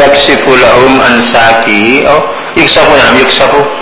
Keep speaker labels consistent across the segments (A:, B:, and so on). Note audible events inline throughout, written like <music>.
A: yaksifu lahum an sakihi
B: o oh, yuksafu na yuksafu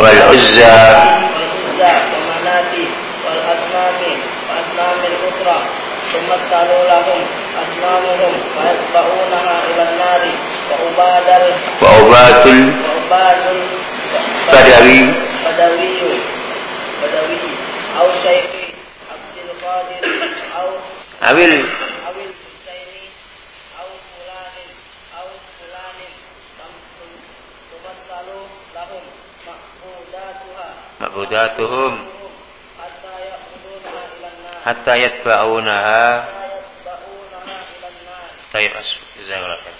A: والعزى
B: والأصنام وأصنام الأخرى ثم اتلوا لهم أصنامهم ويتبعونها إلى النار. وعباد ال-
A: وأبات
B: وعباد
A: البدوي
B: بدوي. بدوي. أو شيخ عبد القادر أو
A: أبل
B: أو الحسين أو فلان أو فلان تمثل لهم
A: معبوداتهم
B: حتى
A: يتبعونها. طيب أسف جزاك الله خير.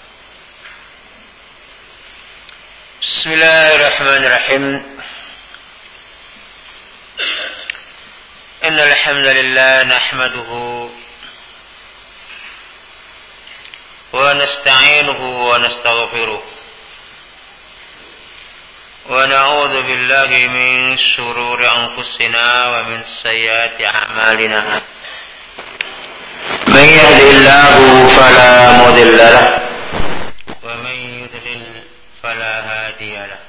A: بسم الله الرحمن الرحيم. إن الحمد لله نحمده ونستعينه ونستغفره ونعوذ بالله من شرور أنفسنا ومن سيئات أعمالنا. من يهد الله فلا مضل له. ومن يضلل فلا هادي له.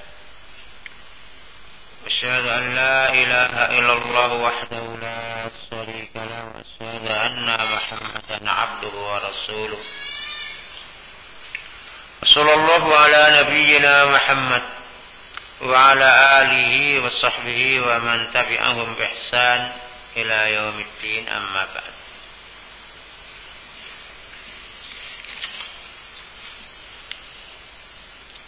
A: أشهد أن لا إله إلا الله وحده لا شريك له وأشهد أن محمدا عبده ورسوله. صلى الله على نبينا محمد وعلى آله وصحبه ومن تبعهم بإحسان إلى يوم الدين أما بعد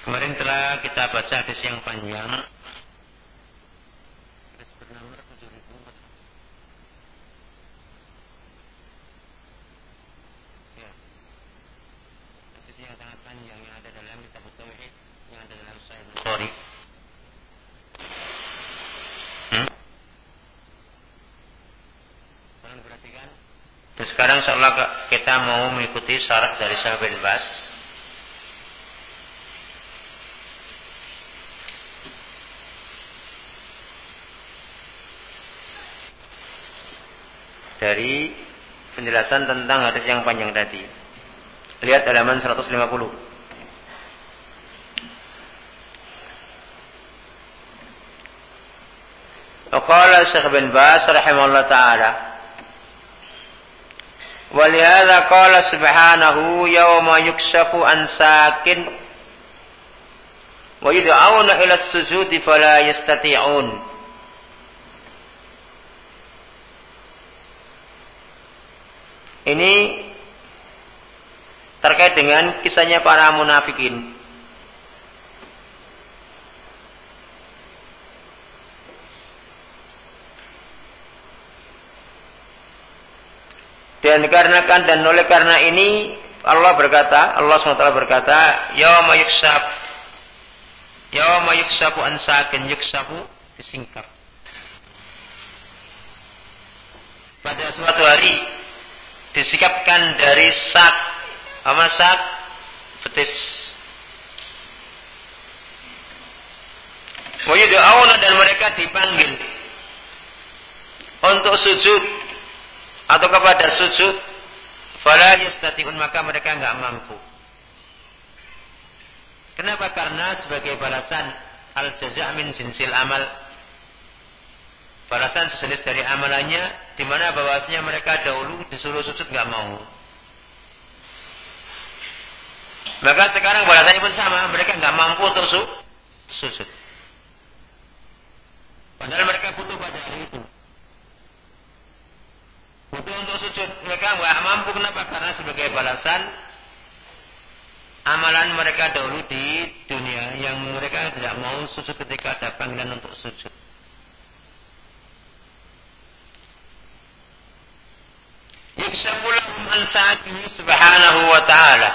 A: Kemarin telah kita baca hadis yang panjang. Hadis bernomor 7400. Ya. Hadis yang sangat panjang yang ada dalam kitab Tauhid, yang ada dalam Sahih Bukhari. Dan sekarang seolah kita mau mengikuti syarat dari Sahabat Bas. dari penjelasan tentang hadis yang panjang tadi. Lihat halaman 150. Waqala Syekh bin Bas rahimahullah taala ولهذا قال سبحانه يوم يكشف عن ساكن ويدعون إلى السجود فلا يستطيعون Ini terkait dengan kisahnya para munafikin. Dan dikarenakan dan oleh karena ini Allah berkata, Allah SWT berkata, Yawma yuksab Yawma yuksabu ansakin yuksabu disingkap. Pada suatu hari disikapkan dari sak apa sak betis. Wa dan mereka dipanggil untuk sujud atau kepada sujud fala yastati'un maka mereka enggak mampu. Kenapa? Karena sebagai balasan al jaza' min jinsil amal balasan sejenis dari amalannya di mana bahwasanya mereka dahulu disuruh sujud enggak mau. Maka sekarang balasannya pun sama, mereka enggak mampu untuk sujud. Padahal mereka butuh pada hari itu. Butuh untuk sujud. Mereka nggak mampu kenapa? Karena sebagai balasan amalan mereka dahulu di dunia yang mereka tidak mau sujud ketika ada panggilan untuk sujud. Yuksafulahum an sa'atihi subhanahu wa ta'ala.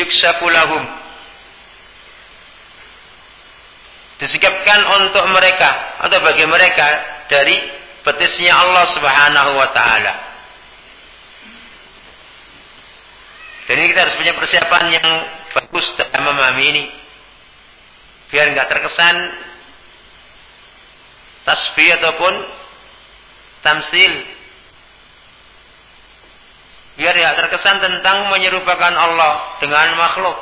A: Yuksafulahum. Disikapkan untuk mereka atau bagi mereka dari petisnya Allah Subhanahu wa taala. Ini kita harus punya persiapan yang bagus dalam memahami ini. Biar nggak terkesan tasbih ataupun tamsil. Biar tidak terkesan tentang menyerupakan Allah dengan makhluk.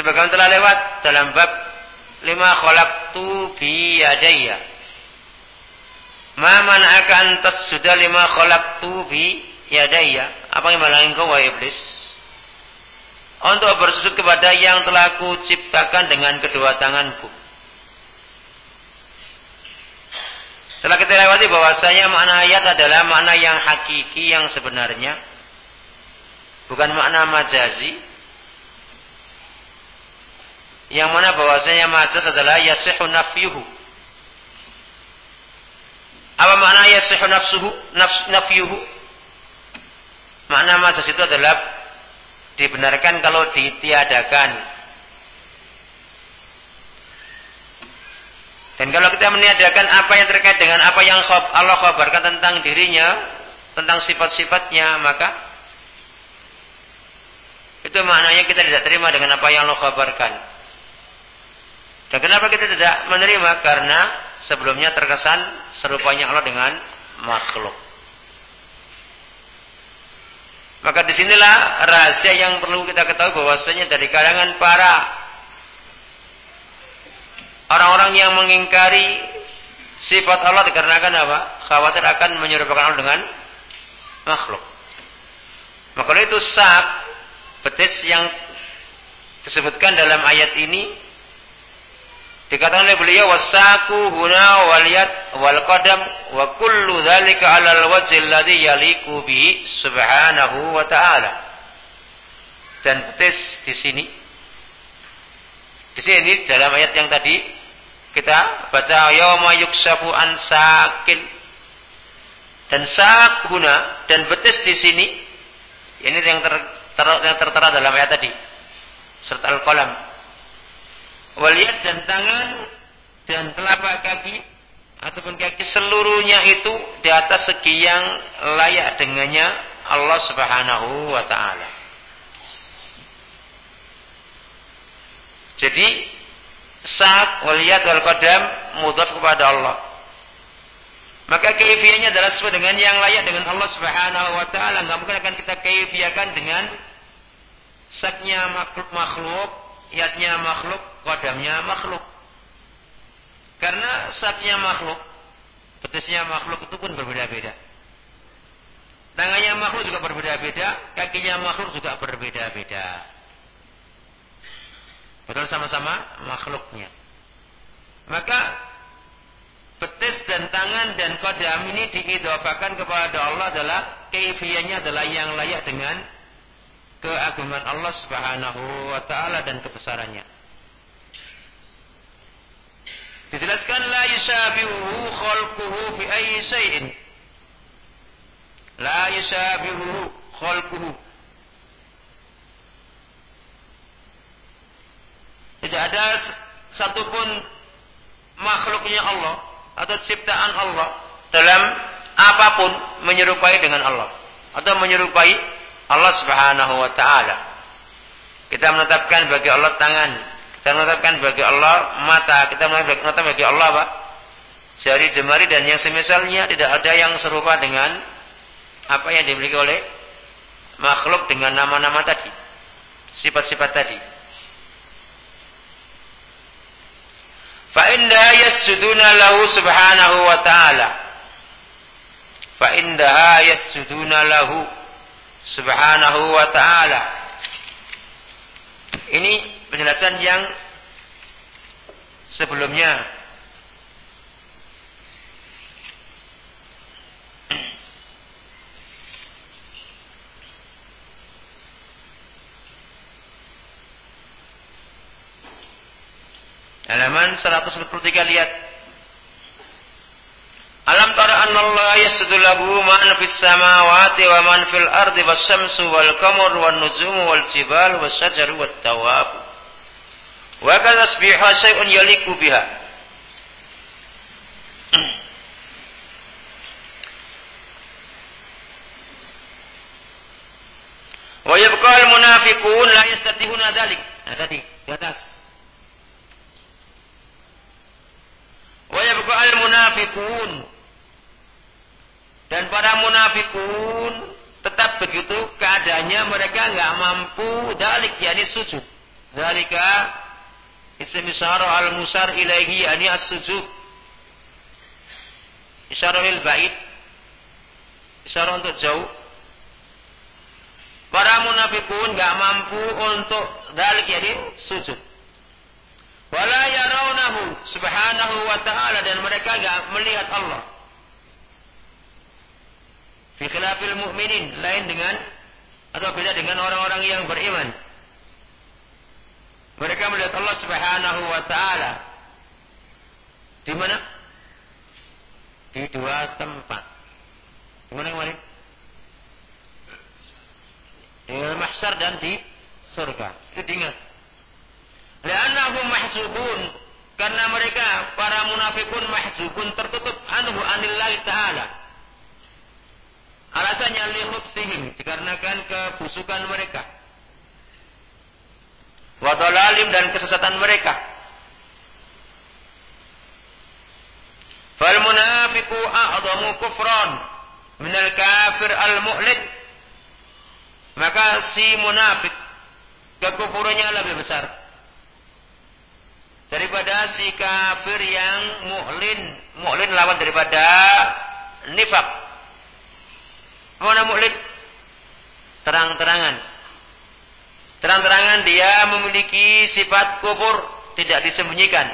A: Sebagaimana telah lewat dalam bab lima khalaqtu bi yadayya Ma mana'aka an tasjuda lima khalaqtu bi yadayya? Apa yang menghalangi engkau wahai iblis? Untuk bersujud kepada yang telah ku ciptakan dengan kedua tanganku. Setelah kita lewati bahwasanya makna ayat adalah makna yang hakiki yang sebenarnya. Bukan makna majazi. Yang mana bahwasanya majaz adalah yasihu nafyuhu apa makna yasihu nafsuhu nafs, nafyuhu? Makna mazas itu adalah dibenarkan kalau ditiadakan. Dan kalau kita meniadakan apa yang terkait dengan apa yang Allah khabarkan tentang dirinya, tentang sifat-sifatnya, maka itu maknanya kita tidak terima dengan apa yang Allah khabarkan. Dan kenapa kita tidak menerima? Karena sebelumnya terkesan serupanya Allah dengan makhluk. Maka di sinilah rahasia yang perlu kita ketahui bahwasanya dari kalangan para orang-orang yang mengingkari sifat Allah dikarenakan apa? Khawatir akan menyerupakan Allah dengan makhluk. Maka itu sak betis yang disebutkan dalam ayat ini Dikatakan oleh beliau wasaku huna waliyat wal qadam wa kullu dzalika 'alal wajhi alladhi yaliku bi subhanahu wa ta'ala. Dan betis di sini. Di sini dalam ayat yang tadi kita baca yauma yuksafu an sakin. Dan sakuna dan betis di sini ini yang ter, ter, yang tertera dalam ayat tadi. Serta al-qalam waliat dan tangan dan telapak kaki ataupun kaki seluruhnya itu di atas segi yang layak dengannya Allah Subhanahu wa taala. Jadi sak waliat wal qadam mudhaf kepada Allah. Maka kaifiahnya adalah sesuai dengan yang layak dengan Allah Subhanahu wa taala. Enggak mungkin akan kita kaifiakan dengan saknya makhluk makhluk, yatnya makhluk, kodamnya makhluk. Karena saknya makhluk, betisnya makhluk itu pun berbeda-beda. Tangannya makhluk juga berbeda-beda, kakinya makhluk juga berbeda-beda. Betul sama-sama makhluknya. Maka betis dan tangan dan kodam ini diidofakan kepada Allah adalah keifiannya adalah yang layak dengan keagungan Allah Subhanahu wa taala dan kebesarannya. Yusabihu khalquhu fi ayyi shay'in. La yusabihu khalquhu. Tidak ada satupun makhluknya Allah atau ciptaan Allah dalam apa pun menyerupai dengan Allah atau menyerupai Allah Subhanahu wa taala. Kita menetapkan bagi Allah tangan, kita menetapkan bagi Allah mata, kita menetapkan bagi Allah apa? Jari jemari dan yang semisalnya tidak ada yang serupa dengan apa yang dimiliki oleh makhluk dengan nama-nama tadi. Sifat-sifat tadi. Fa inda yasjuduna lahu subhanahu wa ta'ala fa indaha yasjuduna lahu subhanahu wa ta'ala. Ini penjelasan yang sebelumnya. Halaman 143 lihat Alam tara anna Allah yasjudu lahu man fis samawati wa man fil ardi was syamsu wal qamaru wan nujumu wal jibalu was syajaru wat tawab. Wa tasbiha syai'un yaliku biha. Wa yabqa al munafiqun la yastatihuna dzalik. Nah tadi di atas. Wa yabqa al munafiqun dan para munafikun tetap begitu keadaannya mereka nggak mampu dalik yakni sujud. Dalika isim isyarah al-musar ilaihi yakni as-sujud. Isyarah il-ba'id. Isyarah untuk jauh. Para munafikun nggak mampu untuk dalik yakni sujud. Wala yarawnahu subhanahu wa ta'ala dan mereka nggak melihat Allah. Fi khilafil mu'minin, lain dengan atau beda dengan orang-orang yang beriman. Mereka melihat Allah Subhanahu wa taala. Di mana? Di dua tempat. Di mana kemarin? Di mahsyar dan di surga. Itu diingat. Li'annahum mahsubun karena mereka para munafikun mahzubun tertutup anhu anillahi ta'ala Alasannya lihubsihim dikarenakan kebusukan mereka. Wadolalim dan kesesatan mereka. Fal munafiku a'zamu kufran minal kafir al-mu'lid. Maka si munafik kekufurannya lebih besar daripada si kafir yang mu'lin. Mu'lin lawan daripada nifak. Mana mu'lid? Terang-terangan. Terang-terangan dia memiliki sifat kubur tidak disembunyikan.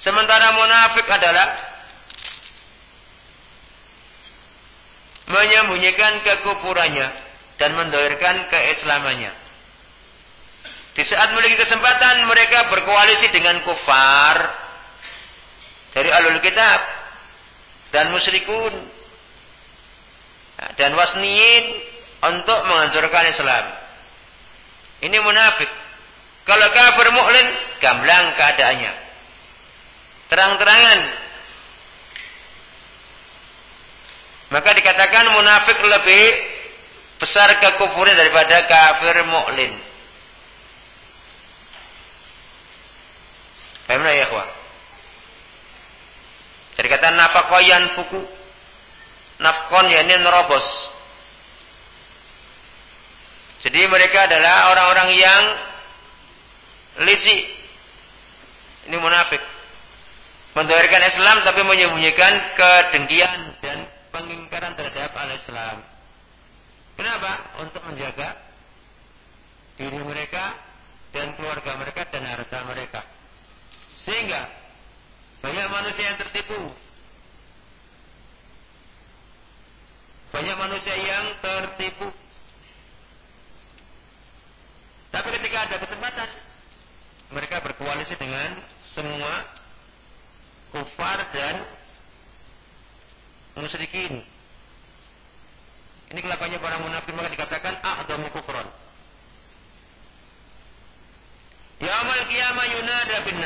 A: Sementara munafik adalah menyembunyikan kekufurannya dan mendoirkan keislamannya. Di saat memiliki kesempatan mereka berkoalisi dengan kufar dari alul kitab dan musyrikun dan wasniin untuk menghancurkan Islam. Ini munafik. Kalau kafir mu'lin, gamblang keadaannya. Terang-terangan. Maka dikatakan munafik lebih besar kekufuran daripada kafir mu'lin. Bagaimana ya, kawan? Jadi kata nafakoyan fuku nafkon yakni nerobos. Jadi mereka adalah orang-orang yang licik. Ini munafik. Mendoakan Islam tapi menyembunyikan kedengkian dan pengingkaran terhadap al-Islam. Kenapa? Untuk menjaga diri mereka dan keluarga mereka dan harta mereka. Sehingga banyak manusia yang tertipu Banyak manusia yang tertipu. Tapi ketika ada kesempatan, mereka berkoalisi dengan semua kufar dan musyrikin. Ini kelakuannya para munafik maka dikatakan a'damu kufran. Yaumal qiyamah yunada bin.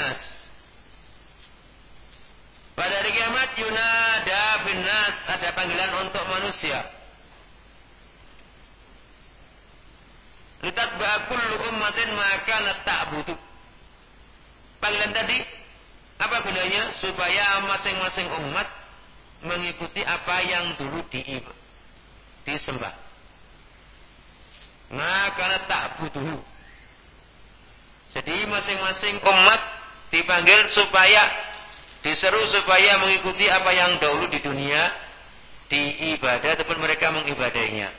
A: Pada hari kiamat yunada bin nas ada panggilan untuk manusia. Litat kullu ummatin maka ta'budu. Panggilan tadi apa gunanya? Supaya masing-masing umat mengikuti apa yang dulu di, disembah. Maka ta'buduhu. Jadi masing-masing umat dipanggil supaya diseru supaya mengikuti apa yang dahulu di dunia diibadah ataupun mereka mengibadainya.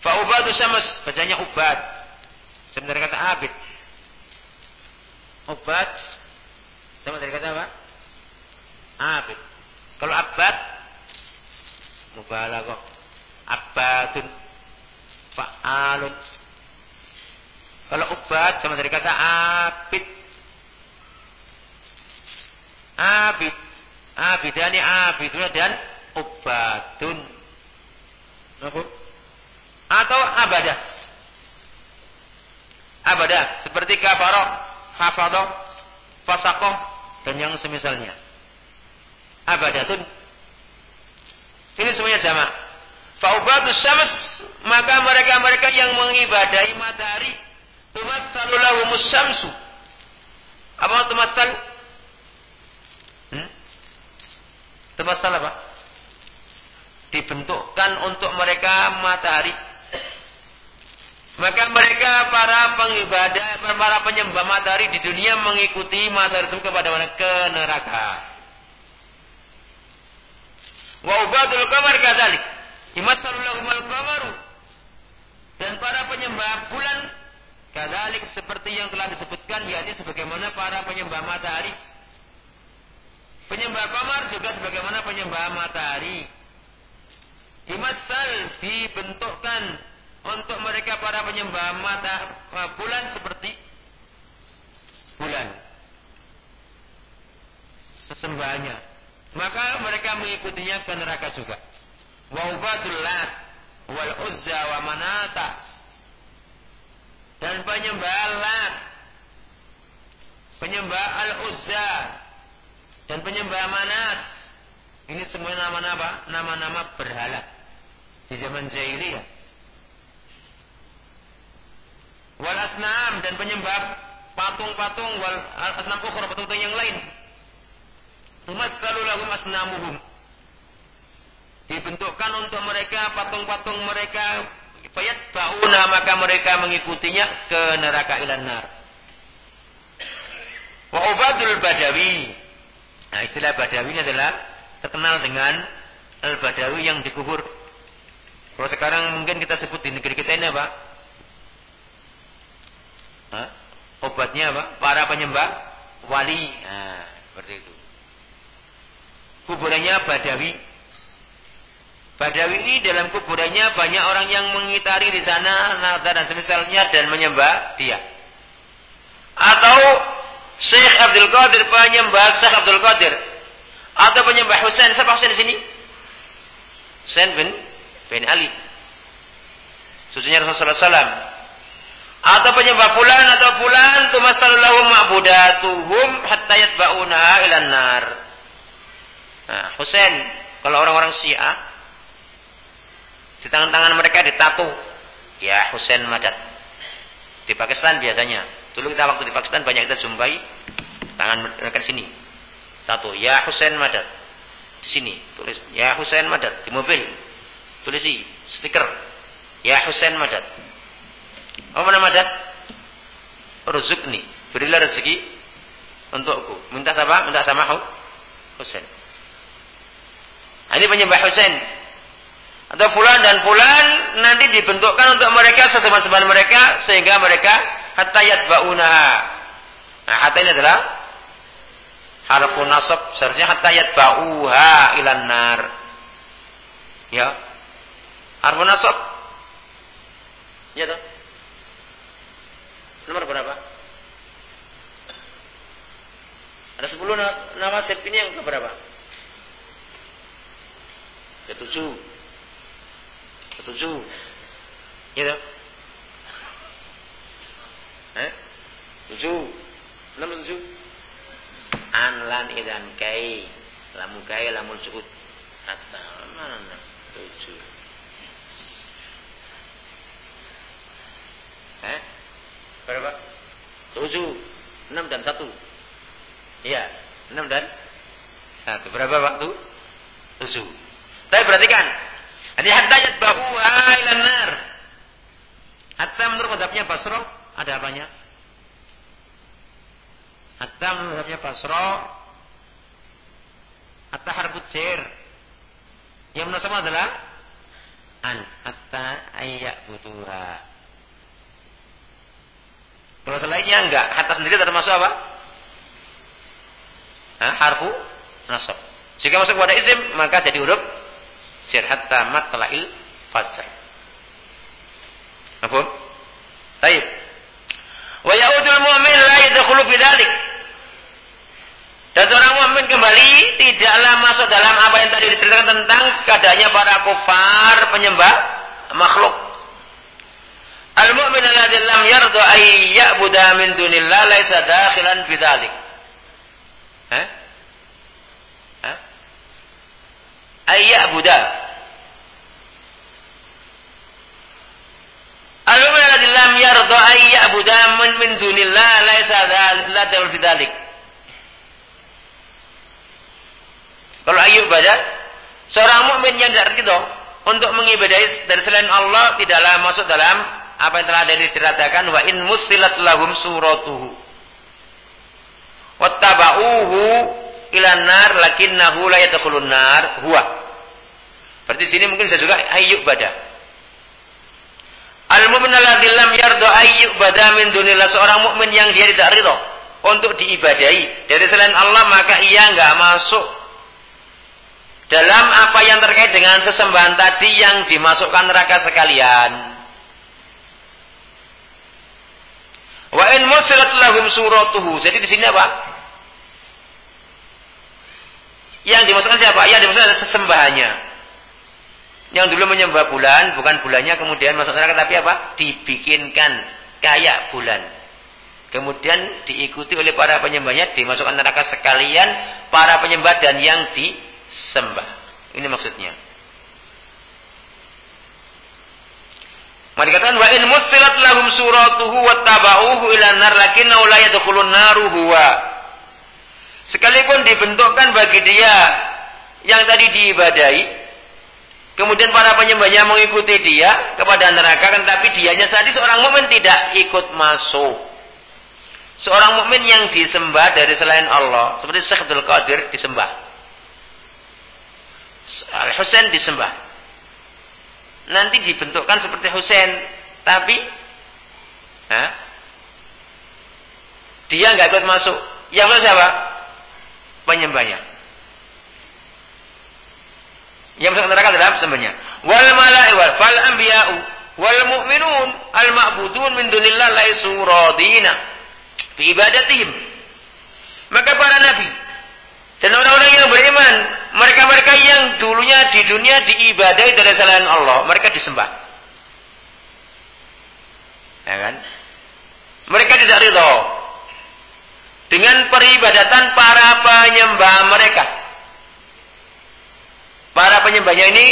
A: Fa'ubadu syams, bacanya ubad. Sebenarnya kata abid. Ubad sama dari kata apa? Abid. Kalau abad mubalaghah. Abadun fa'alun kalau ubat sama dari kata abid. Abid. Abidani abidun dan ubadun. Atau abadah. Abadah. Seperti kafaroh, hafadoh, fasakoh, dan yang semisalnya. Abadatun. Ini semuanya jamak. Fa'ubadus syams. Maka mereka-mereka yang mengibadahi matahari Tumatsalu lahumus syamsu. Apa? Hmm? Tumatsal apa? Dibentukkan untuk mereka matahari. Maka mereka para pengibadah, para penyembah matahari di dunia mengikuti matahari itu kepada mana? Ke neraka. Wa ubadul qamar kadzalik. Imatsalu lahumul qamaru. Dan para penyembah bulan Kadalik seperti yang telah disebutkan yakni sebagaimana para penyembah matahari. Penyembah kamar juga sebagaimana penyembah matahari. Dimasal dibentukkan untuk mereka para penyembah mata eh, bulan seperti bulan. Sesembahannya. Maka mereka mengikutinya ke neraka juga. Wa ubadullah wal uzza wa manata dan penyembah Lat, penyembah Al-Uzza, dan penyembah Manat. Ini semua nama-nama nama-nama berhala di zaman jahiliyah. Wal asnam dan penyembah patung-patung wal asnam ukhra patung-patung yang lain. Tumatsalu lahum asnamuhum. Dibentukkan untuk mereka patung-patung mereka Fayatba'una maka mereka mengikutinya ke neraka ilan nar. Wa ubadul badawi. Nah istilah badawi ini adalah terkenal dengan al-badawi yang dikubur. Kalau sekarang mungkin kita sebut di negeri kita ini apa? Hah? Obatnya apa? Para penyembah wali. Nah, seperti itu. Kuburannya badawi. Badawi ini dalam kuburannya banyak orang yang mengitari di sana nada dan semisalnya dan menyembah dia. Atau Syekh Abdul Qadir penyembah Syekh Abdul Qadir atau penyembah Husain siapa Husain di sini? Husain bin bin Ali. Susunya Rasulullah SAW. Atau penyembah bulan atau bulan tumasallahu ma'budatuhum hatta yatba'una ilan nar. Nah, Husain kalau orang-orang Syiah di tangan-tangan mereka ditato. Ya Husain Madad. Di Pakistan biasanya. Dulu kita waktu di Pakistan banyak kita jumpai tangan mereka di sini. Tato. Ya Husain Madad. Di sini tulis Ya Husain Madad di mobil. Tulis stiker. Ya Husain Madad. Apa nama Madad? Rezukni. Berilah rezeki untukku. Minta sama? Minta sama Husain. Nah, ini penyembah Husain atau fulan dan fulan nanti dibentukkan untuk mereka sesama-sama mereka sehingga mereka hatta yatba'unaha. Nah, hatta ini adalah harfun nasab seharusnya hatta yatba'uha ilan nar. Ya. Harfu nasab. Ya toh? Nomor berapa? Ada 10 nama sep ini yang keberapa? Ketujuh. Ketujuh. Ya toh? Eh? Tujuh. Enam tujuh. Anlan idan kai. Lamu kai lamul cukup. Kata mana? Tujuh. Eh? Berapa? Tujuh. Enam dan satu. Iya. Enam dan satu. Berapa waktu? Tujuh. Tapi perhatikan. Jadi hatta yatbahu ilan nar. Hatta menurut madhabnya Basro ada apanya? Madhabnya Basro harbut sir. Yang menurut sama adalah an hatta ayyak butuha. Kalau selainnya enggak, hatta sendiri termasuk apa? Hah? Harfu nasab. Jika masuk pada isim, maka jadi huruf sir hatta matla'il fajr. Apa? Baik. Wa ya'udul mu'min la yadkhulu fi dzalik. Dan seorang mukmin kembali tidaklah masuk dalam apa yang tadi diceritakan tentang keadaannya para kufar penyembah makhluk. Al-mu'min alladhi lam yarda ay ya'budu min dunillah laisa dakhilan fi dzalik. Hah? Hah? Ay ya'budu. Al-mu'min alladhi lam yarda ay ya'budu min dunillah laisa dakhilan fi dzalik. Kalau ayub badan, seorang mukmin yang tidak ridho untuk mengibadai dari selain Allah tidaklah masuk dalam apa yang telah diceritakan wa in musilat lahum suratuhu wattaba'uhu ila nar lakinnahu la yadkhulun nar huwa. Berarti sini mungkin bisa juga ayub badan. Al-mu'min alladzi lam yarda ayyub bada min dunillah seorang mukmin yang dia tidak ridho untuk diibadahi dari selain Allah maka ia enggak masuk dalam apa yang terkait dengan sesembahan tadi yang dimasukkan neraka sekalian. Wa in musilat lahum suratuhu. Jadi di sini apa? Yang dimasukkan siapa? Yang dimasukkan sesembahannya. Yang dulu menyembah bulan, bukan bulannya kemudian masuk neraka tapi apa? Dibikinkan kayak bulan. Kemudian diikuti oleh para penyembahnya dimasukkan neraka sekalian para penyembah dan yang di sembah. Ini maksudnya. Maka dikatakan wa in musilat lahum suratuhu wattaba'uhu ila nar lakinnahu la yadkhulun naru huwa. Sekalipun dibentukkan bagi dia yang tadi diibadai, kemudian para penyembahnya mengikuti dia kepada neraka, kan tapi dianya sendiri seorang mukmin tidak ikut masuk. Seorang mukmin yang disembah dari selain Allah, seperti Syekh Abdul Qadir disembah. Al-Husain disembah. Nanti dibentukkan seperti Husain, tapi ha? dia nggak ikut masuk. Yang mana siapa? Penyembahnya. Yang masuk neraka adalah sembahnya. Wal mala'i wal fal anbiya'u wal mu'minun al ma'budun min dunillah laisu radina bi ibadatihim. Maka para nabi dan orang-orang yang beriman, mereka-mereka yang dulunya di dunia diibadai dari selain Allah, mereka disembah. Ya kan? Mereka tidak ridho dengan peribadatan para penyembah mereka. Para penyembahnya ini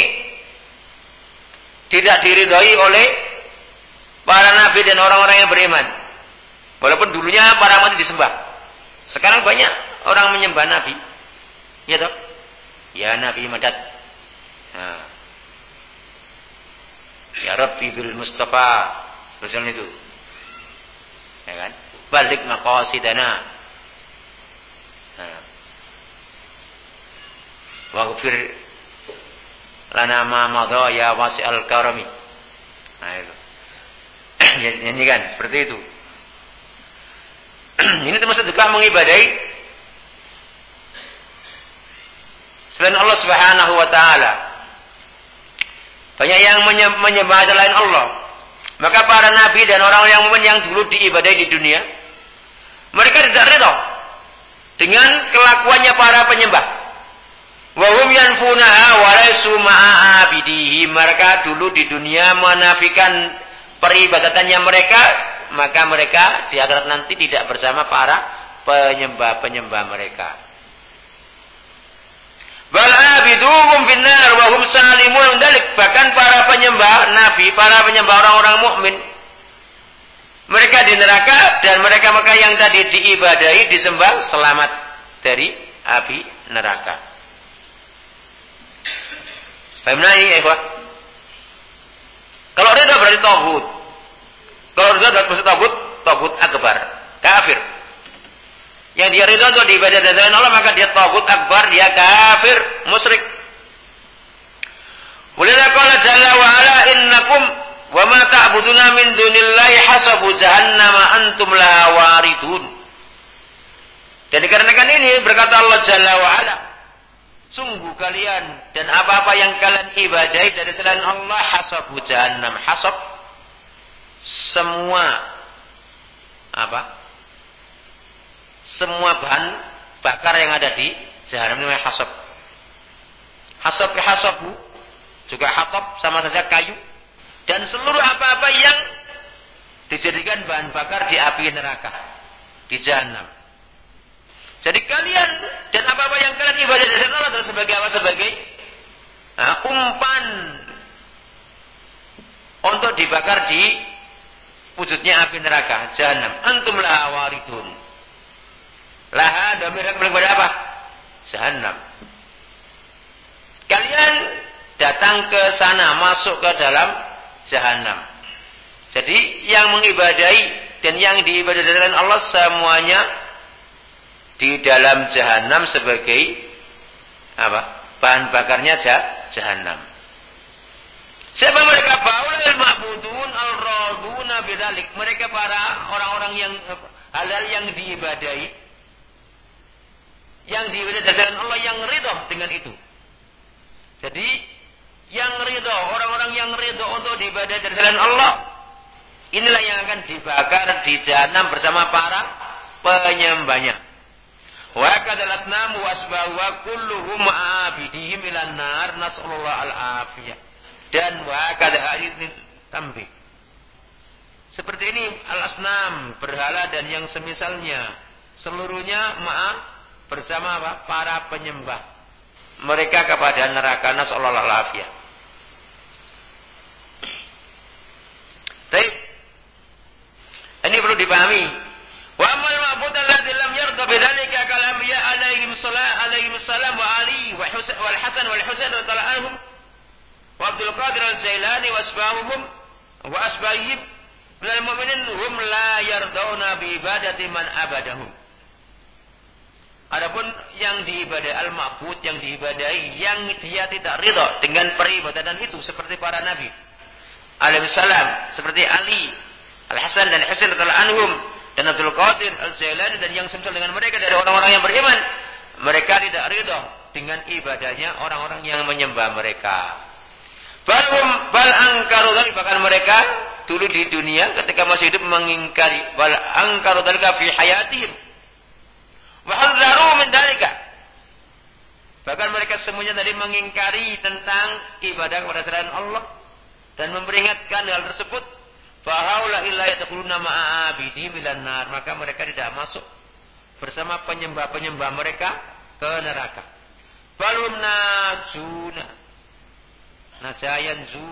A: tidak diridhoi oleh para nabi dan orang-orang yang beriman. Walaupun dulunya para mati disembah. Sekarang banyak orang menyembah nabi. Ya toh? Ya Nabi Madad. Nah. Ya Rabbi bil Mustafa. Misalnya itu. Ya kan? Balik maqasidana. Nah. Waghfir lana ma madha ya wasi'al karami. Nah itu. <clears throat> Nyanyikan seperti itu. <clears throat> Ini termasuk juga mengibadai selain Allah Subhanahu wa taala. Banyak yang menyembah selain Allah. Maka para nabi dan orang yang mukmin yang dulu diibadai di dunia, mereka tidak ridho dengan kelakuannya para penyembah. Wahum yanfunaha walaisu ma'abidihi. Mereka dulu di dunia menafikan peribadatannya mereka, maka mereka di akhirat nanti tidak bersama para penyembah-penyembah mereka. Bal abiduhum finnar wa hum salimun dalik. Bahkan para penyembah nabi, para penyembah orang-orang mukmin mereka di neraka dan mereka maka yang tadi diibadahi disembah selamat dari api neraka. Fahimna ini, Kalau rida berarti tauhid. Kalau rida berarti maksud tauhid, tauhid akbar, kafir. Yang dia ridho untuk diibadah selain Allah maka dia tauhid akbar, dia kafir, musyrik. Walila qala jalla wa ala innakum wa ma ta'buduna min dunillahi hasabu jahannam antum laha waridun. Dan dikarenakan ini berkata Allah Jalla wa ala, sungguh kalian dan apa-apa yang kalian ibadahi dari selain Allah hasabu jahannam. Hasab semua apa? semua bahan bakar yang ada di jahanam ini hasab. Hasab ke hasabu juga hatab sama saja kayu dan seluruh apa-apa yang dijadikan bahan bakar di api neraka di jahanam. Jadi kalian dan apa-apa yang kalian ibadah di sana adalah sebagai apa? Sebagai nah, umpan untuk dibakar di wujudnya api neraka jahanam. Antum la waridun. Laha domir kepada apa? Jahannam. Kalian datang ke sana, masuk ke dalam jahanam. Jadi yang mengibadahi dan yang diibadahi dengan Allah semuanya di dalam jahanam sebagai apa? Bahan bakarnya jahanam. Siapa mereka? Baulil ma'budun al-raduna bidalik. Mereka para orang-orang yang halal yang diibadahi yang diwujudkan Allah yang ridho dengan itu. Jadi yang ridho, orang-orang yang ridho untuk diibadah jalan Allah, inilah yang akan dibakar di jahanam bersama para penyembahnya. Wa kadal asnam wasbahu wa kulluhum abidihim ilan nar nasallallahu al-afiyah. Dan wa kadal ini tambi. Seperti ini al-asnam, berhala dan yang semisalnya. Seluruhnya maaf bersama apa? para penyembah mereka kepada neraka nasallallahu alaihi Baik. Ini perlu dipahami. Wa amal ma'bud alladhi lam yarda bidzalika kal anbiya alaihim salam alaihim salam wa ali wa Husain wal Hasan wal Husain radhiyallahu anhum. Wa Abdul Qadir al-Jailani wa asbahum wa min al-mu'minin hum la bi ibadati man abadahum. Adapun yang diibadai al-ma'bud yang diibadai yang dia tidak ridha dengan peribadatan itu seperti para nabi. Alaihi salam seperti Ali, Al-Hasan dan Husain radhiyallahu anhum dan Abdul Qadir Al-Jailani dan yang semisal dengan mereka dari orang-orang yang beriman mereka tidak ridha dengan ibadahnya orang-orang yang menyembah mereka. Balhum bal angkaru bahkan mereka dulu di dunia ketika masih hidup mengingkari bal angkaru fi hayatihim dalika. Bahkan mereka semuanya tadi mengingkari tentang ibadah kepada selain Allah dan memperingatkan hal tersebut. Fahaula illa yadkhuluna ma'a abidi milan nar. Maka mereka tidak masuk bersama penyembah-penyembah mereka ke neraka. Balum najuna. Najayan zu.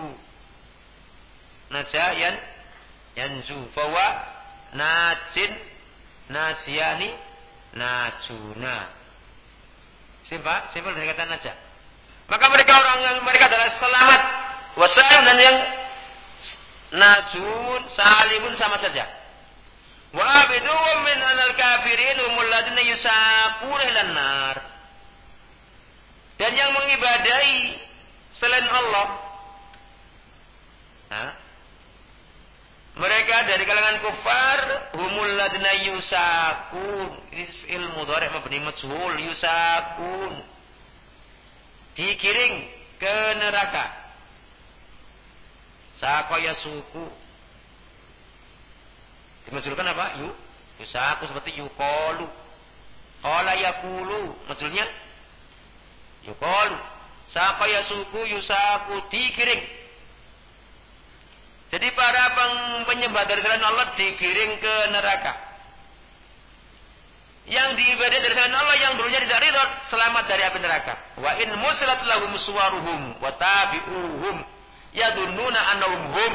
A: Najayan yanzu. Bahwa najin najiyani najuna. Siapa? Simpel dari kata najah. Maka mereka orang yang mereka adalah selamat. Wasalim dan yang najun, salimun sama saja. Wa abidum min anal kafirin umul ladina yusaquna ilan nar. Dan yang mengibadahi selain Allah. Nah, mereka dari kalangan kufar humul ladna yusakun. Ilmu mudhari' mabni majhul yusakun. Dikiring ke neraka. Sakoya suku. Dimunculkan apa? Yu. Yusaku seperti yukolu. Kola yakulu. Maksudnya? Yukolu. Sakoya suku yusaku dikiring. Jadi para penyembah dari selain Allah dikiring ke neraka. Yang diibadah dari selain Allah yang dulunya tidak ridho selamat dari api neraka. Wa in musilat lahum suwaruhum wa tabi'uhum yadunnuna annahum hum.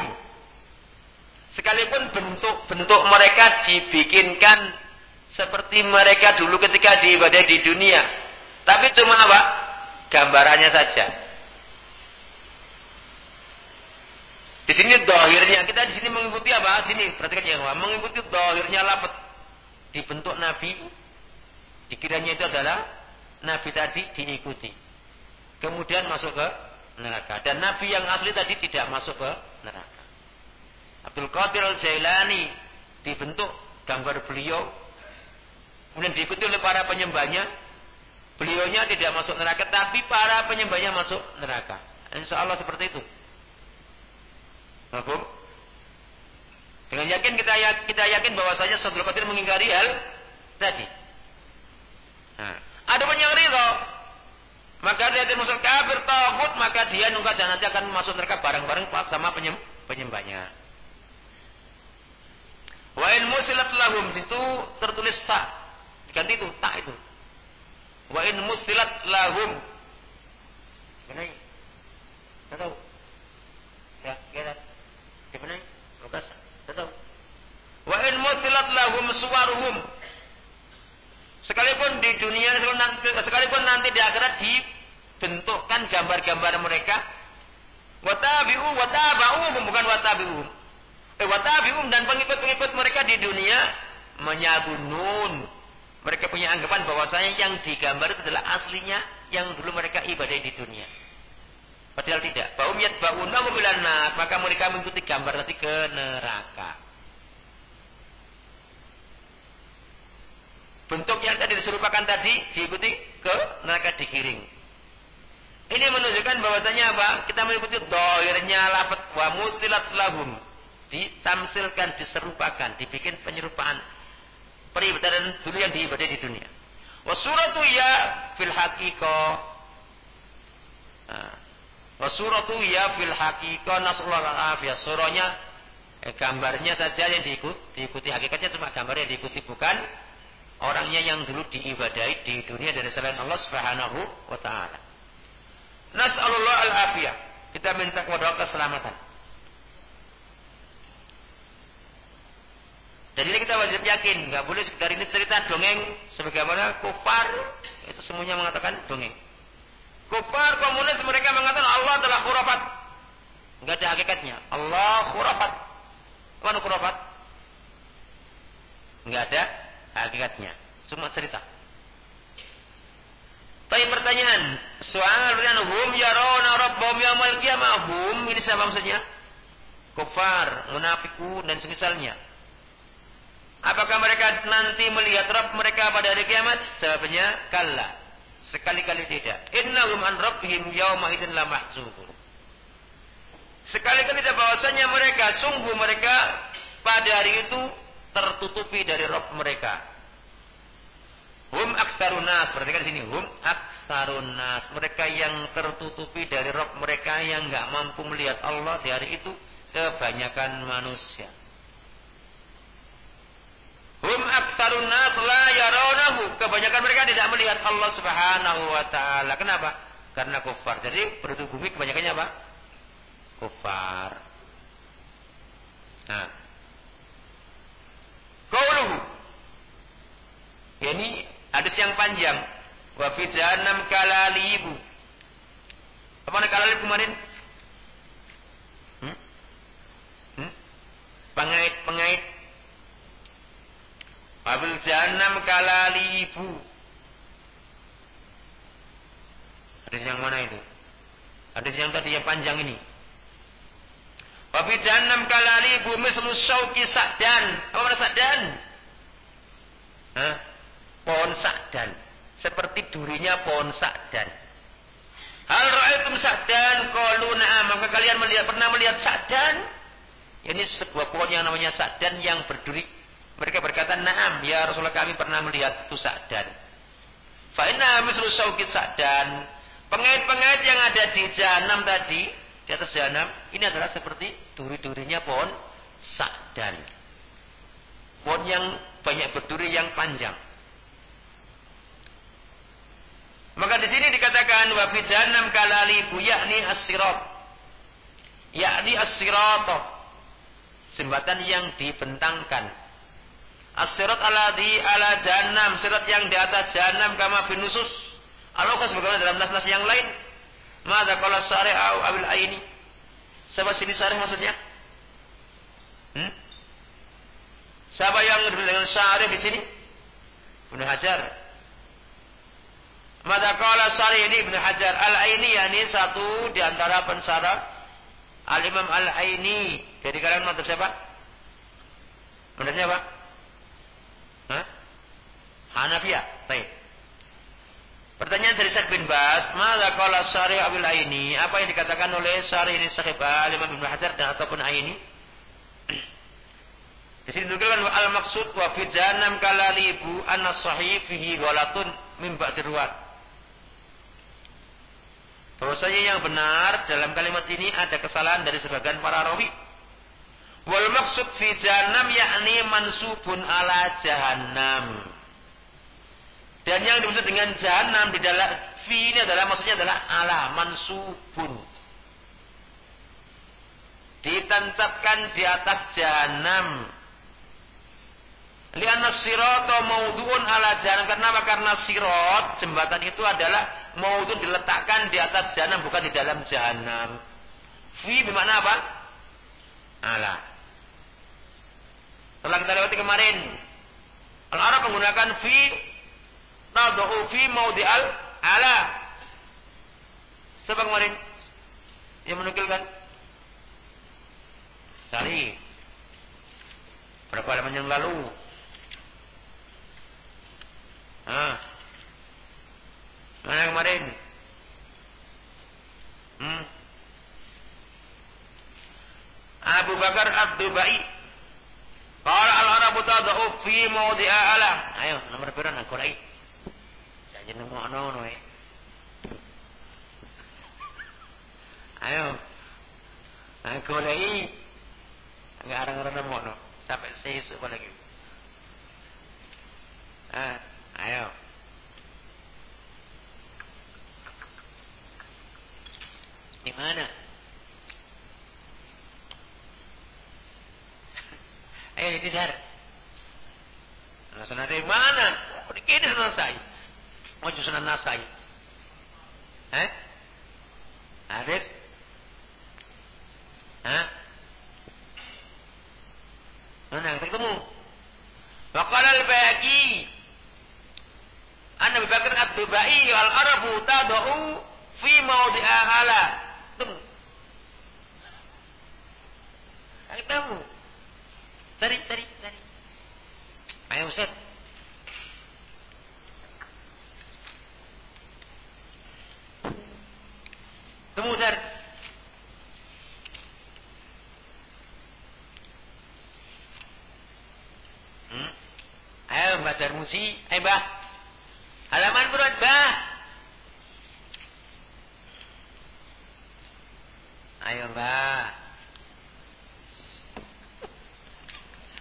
A: Sekalipun bentuk-bentuk mereka dibikinkan seperti mereka dulu ketika diibadah di dunia. Tapi cuma apa? Gambarannya saja. Di sini dohirnya kita di sini mengikuti apa? Sini perhatikan ya, mengikuti dohirnya lapet dibentuk nabi. Dikiranya itu adalah nabi tadi diikuti. Kemudian masuk ke neraka. Dan Nabi yang asli tadi tidak masuk ke neraka. Abdul Qadir Al-Jailani dibentuk gambar beliau. Kemudian diikuti oleh para penyembahnya. Beliaunya tidak masuk neraka, tapi para penyembahnya masuk neraka. Insya Allah seperti itu. Mahfum? Dengan yakin kita kita yakin bahwasanya Abdul Qadir mengingkari hal tadi. Nah, ada pun yang ridho, maka dia masuk kafir tagut, maka dia nunggu dan nanti akan masuk neraka bareng-bareng sama penyem, penyembahnya. Wa in musilat lahum situ tertulis ta. Diganti itu, tak itu. Wa in musilat lahum. Gimana? Tidak tahu. Ya, kira. Gimana? Lukas. Tidak tahu. Wa in musilat lahum suwaruhum. Sekalipun di dunia, sekalipun nanti di akhirat dibentukkan gambar-gambar mereka. Watabi'u, wataba'uhum, bukan watabi'uhum. Eh, watabi'um dan pengikut-pengikut mereka di dunia menyabunun. Mereka punya anggapan bahwasanya yang digambar itu adalah aslinya yang dulu mereka ibadah di dunia. Padahal tidak. Baum yatba'unahu bilan maka mereka mengikuti gambar nanti ke neraka. Bentuk yang tadi diserupakan tadi diikuti ke neraka digiring. Ini menunjukkan bahwasanya apa? Kita mengikuti dohirnya lafat wa musilat lahum. Ditamsilkan, diserupakan, dibikin penyerupaan peribadatan dulu yang diibadah di dunia. Wa suratu ya fil haqiqah. Nah. Wa suratu ya fil nasallahu alaihi Surahnya eh, gambarnya saja yang diikut, diikuti hakikatnya cuma gambar yang diikuti bukan orangnya yang dulu diibadahi di dunia dari selain Allah Subhanahu wa taala. Nas'alullah al-afiyah. Kita minta kepada Allah keselamatan. Dan ini kita wajib yakin, nggak boleh sekedar ini cerita dongeng sebagaimana kufar itu semuanya mengatakan dongeng. Kufar komunis mereka mengatakan Allah adalah khurafat. Enggak ada hakikatnya. Allah khurafat. Mana khurafat? Enggak ada hakikatnya. Cuma cerita. Tapi pertanyaan, soal pertanyaan hum yarawna rabbahum yaumil qiyamah. Hum ini siapa maksudnya? Kufar, munafikun dan semisalnya. Apakah mereka nanti melihat Rabb mereka pada hari kiamat? Jawabannya kalla. Sekali-kali tidak. Innahum an rabbihim yawma idzin la mahzubun. Sekali-kali tidak bahwasanya mereka sungguh mereka pada hari itu tertutupi dari Rabb mereka. Hum aksarun nas. Perhatikan sini. Hum aksarun nas. Mereka yang tertutupi dari roh mereka yang nggak mampu melihat Allah di hari itu. Kebanyakan manusia. Hum aksarun nas la yarawnahu. Kebanyakan mereka tidak melihat Allah subhanahu wa ta'ala. Kenapa? Karena kufar. Jadi penduduk bumi kebanyakannya apa? Kufar. Nah. Qauluhu. Yani Hadis yang panjang. Wa fi jahannam kalalibu. Apa nama kalalib kemarin? Hmm? Hmm? Pengait-pengait. Wa fi jahannam kalalibu. Hadis yang mana itu? Hadis yang tadi yang panjang ini. Wa fi jahannam kalalibu mislu syauki sa'dan. Apa mana sa'dan? Hah? pohon sakdan. Seperti durinya pohon sakdan. Hal ra'aitum sa'dan qalu na'am. Maka kalian melihat pernah melihat sa'dan? Ini sebuah pohon yang namanya sa'dan yang berduri. Mereka berkata, "Na'am, ya Rasulullah kami pernah melihat itu sa'dan." Fa inna mislu sauqi sa'dan. Pengait-pengait yang ada di jahanam tadi, di atas jahanam, ini adalah seperti duri-durinya pohon sa'dan. Pohon yang banyak berduri yang panjang. Maka di sini dikatakan wa fi jahannam kalalibu yakni as-sirat. Yakni as-sirat. Jembatan yang dibentangkan. As-sirat di ala jahannam, sirat yang di atas jahannam kama bin nusus. Allah sebagaimana dalam nas-nas yang lain. Mada qala syari' au abil aini. Siapa sini syari' maksudnya? Hmm? Siapa yang dengan syari' di sini? Ibnu Hajar. Maka kala Salih ini Ibnu Hajar Al-Aini yani satu di antara pensarah Al-Imam Al-Aini. Jadi kalian mantap siapa? Menurut siapa? Hah? Hanafiyah. Baik. Pertanyaan dari Syekh bin Bas, maka kala Syarih Abil Aini, apa yang dikatakan oleh Syarih ini Syekh Al-Imam Ibnu Hajar dan ataupun Aini? Di sini dikatakan al-maksud wa fi jahannam kalalibu anna sahih fihi ghalatun min ba'di Bahwasanya yang benar dalam kalimat ini ada kesalahan dari sebagian para rawi. Wal maksud fi jahannam yakni mansubun ala jahannam. Dan yang dimaksud dengan jahannam di dalam fi ini adalah maksudnya adalah ala mansubun. Ditancapkan di atas jahannam. Lianna sirata maudhu'un ala jahannam. Kenapa? Karena sirat jembatan itu adalah mau itu diletakkan di atas jahanam bukan di dalam jahanam. Fi bermakna apa? Ala. Setelah kita lewati kemarin, Al-Arab menggunakan fi tadhu fi maudhi'al ala. Siapa kemarin yang menukilkan? Cari. Berapa halaman yang lalu? Ah. Mana kemarin? Hmm? Abu Bakar Ad-Dubai. Qala al-Arabu tad'u fi mawdi'a ala. Ayo, nomor berapa nak kurai? Saya nemu ono ono eh. Ayo. Aku lagi enggak orang-orang nemu ono. Sampai sesuk lagi. Ah, ayo. Di mana? <laughs> Ayo tidar. Sunan dari mana? Oh, di kini sunan saya. Mau sunan nasai. Eh? Haris? Hah? Mana ketemu? Waqala al-Baqi Anna Abu Bakar Ad-Dubai al-Arabu tad'u fi mawdi'a ala Temu. Ketemu. Cari, cari, cari. Ayo Ustaz. Temu Ustaz. Hmm? Ayo Mbak Darmusi. Ayo Mbak. Halaman berat Mbak. Ayo mbak.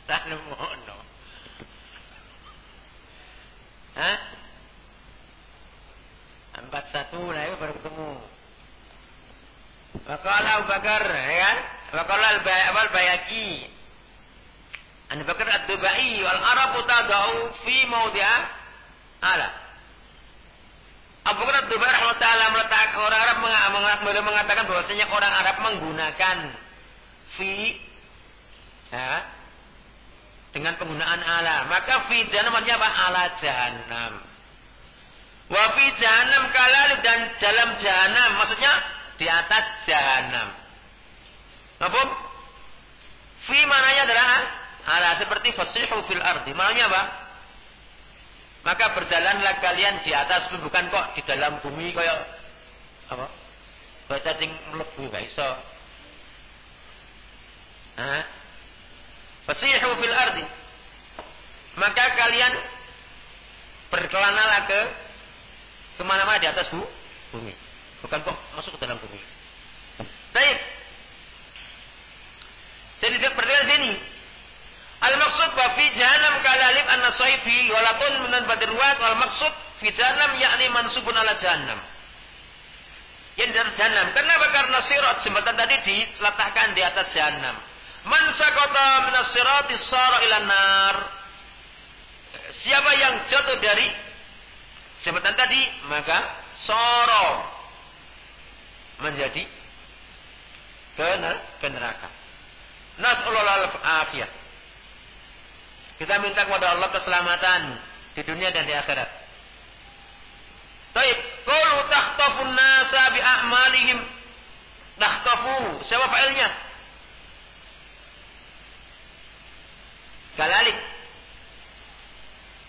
A: Tak nemu no. Hah? Empat satu lah itu baru ketemu. Wakala Abu Bakar, ya kan? Wakala al Bayaki. Abu Bakar ad-Dubai wal Arabu tadau fi mawdi'a ala. Abu Bakar Dubai rahmatullah meletak orang Arab mengatakan bahwasanya orang Arab menggunakan fi ya, dengan penggunaan ala. Maka fi jahannam apa? Ala jahannam. Wa fi jahannam kalalib dan dalam jahannam maksudnya di atas jahannam. Apa? Fi mananya adalah ala seperti fasihu fil ardi. Maknanya apa? Maka berjalanlah kalian di atas bukan kok di dalam bumi kayak apa? Bawa cacing melebu gak iso. Hah? Fasihu fil ardi. Maka kalian berkelanalah ke ke mana-mana di atas bu, bumi. Bukan kok masuk ke dalam bumi. Baik. Jadi seperti sini. Al maksud fi jahannam kalalib an nasaifi walaupun minan badruat wal maksud fi jahannam yakni mansubun ala jahannam. Yang dari jahannam. Kenapa? Karena sirat jembatan tadi diletakkan di atas jahannam. Man sakota minas sirati sara ila nar. Siapa yang jatuh dari jembatan tadi, maka soro menjadi ke neraka. Nas'ulullah al-afiyah. Kita minta kepada Allah keselamatan di dunia dan di akhirat. Taib, qalu takhtafun nasa bi a'malihim. Takhtafu, siapa fa'ilnya? Kalalik.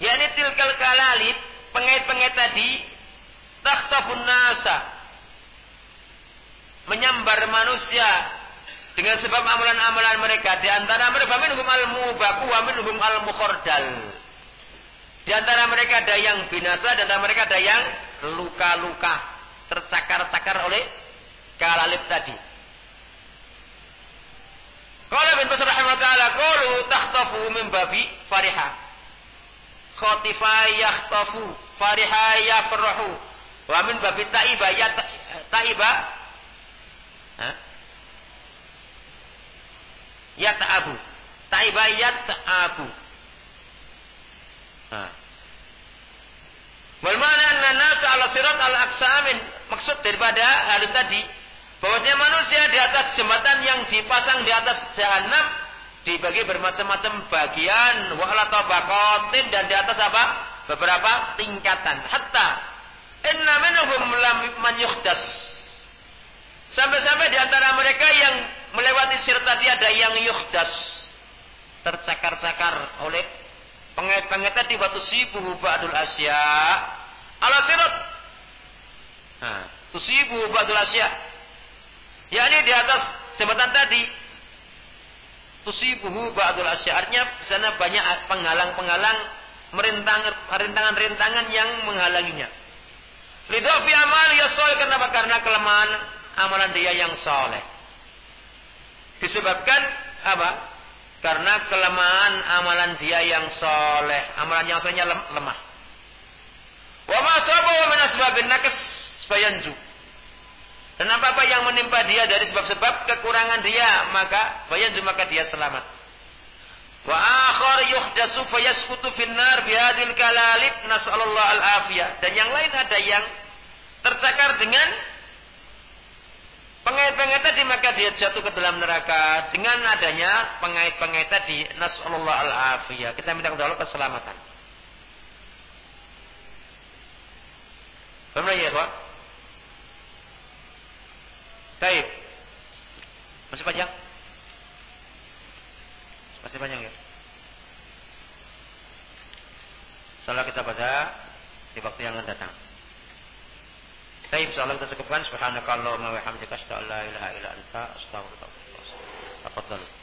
A: Yani tilkal kalalit, pengait-pengait tadi, takhtafun nasa. Menyambar manusia dengan sebab amalan-amalan mereka di antara mereka minhum al-mubaku wa minhum al-mukhordal. Di antara mereka ada yang binasa dan antara mereka ada yang luka-luka tercakar-cakar oleh kalalib tadi. Qala bin Basr rahimahullah taala qalu tahtafu min babi fariha. Khatifa yahtafu fariha yafrahu. Wa min babi taiba ya taiba. Hah? Yata'abu. Taiba yata'abu. Wal mana anna nas ala sirat al aksamin maksud daripada hal tadi bahwasanya manusia di atas jembatan yang dipasang di atas jahanam dibagi bermacam-macam bagian wa ala tabaqatin dan di atas apa? beberapa tingkatan. Hatta inna minhum lam man Sampai-sampai di antara mereka yang melewati sirat tadi ada yang yuhdas. Tercakar-cakar oleh pengait-pengait tadi batu sibuhu ba'dul asya. Ala sirat nah, tusibuhu ba'dul asya. Yakni di atas jembatan tadi. Tusibuhu ba'dul asya. Artinya sana banyak penghalang-penghalang rintangan-rintangan yang menghalanginya. Lidafi amal ya kenapa? Karena kelemahan amalan dia yang soleh disebabkan apa karena kelemahan amalan dia yang soleh. Amalan yang solehnya lemah. Wa ma sabahu min asbabin naqs fayanju. Dan apa-apa yang menimpa dia dari sebab-sebab kekurangan dia, maka fayanju maka dia selamat. Wa akhar yuhdasu fayasqutu finnar bihadil kalalit nas'alullah al-afiyah. Dan yang lain ada yang tercakar dengan Pengait-pengait tadi maka dia jatuh ke dalam neraka dengan adanya pengait-pengait tadi. Nasallallahu al-afiyah. Kita minta kepada Allah keselamatan. Paham ya, Pak? Baik. Masih panjang? Masih panjang ya? Salah kita baca di waktu yang akan datang. Baik, insyaallah kita cukupkan subhanakallahumma wa bihamdika asyhadu an la ilaha illa anta astaghfiruka wa atubu.